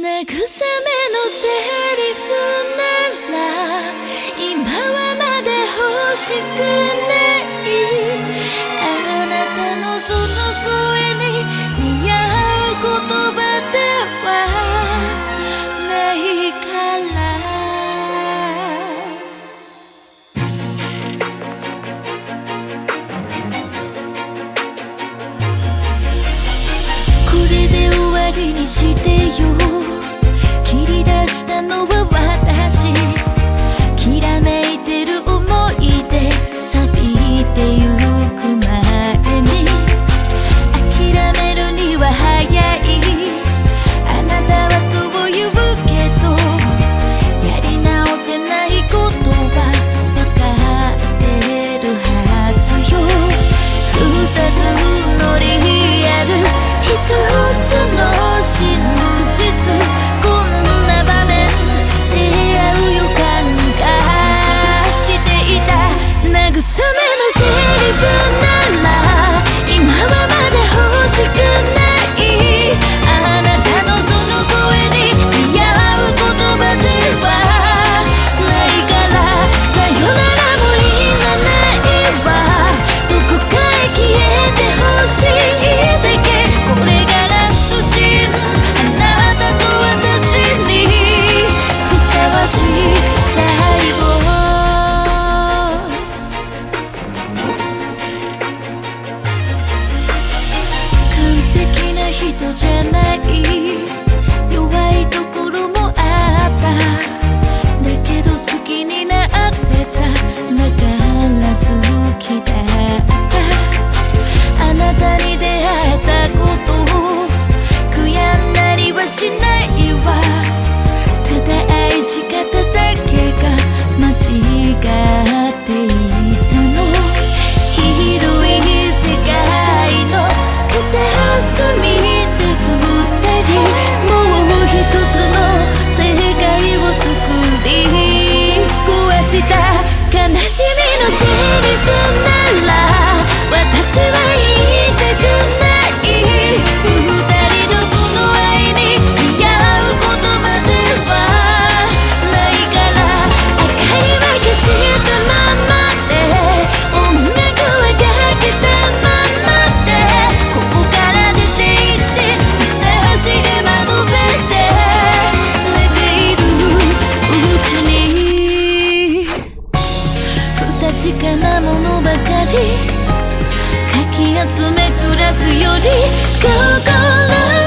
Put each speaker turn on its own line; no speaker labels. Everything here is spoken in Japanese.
慰めのセリフなら今はまだ欲しくないあなたのその声に似合う言葉ではないからこれで終わりにしてよ。悲しみのセリフ確かなものばかりかき集め暮らすより心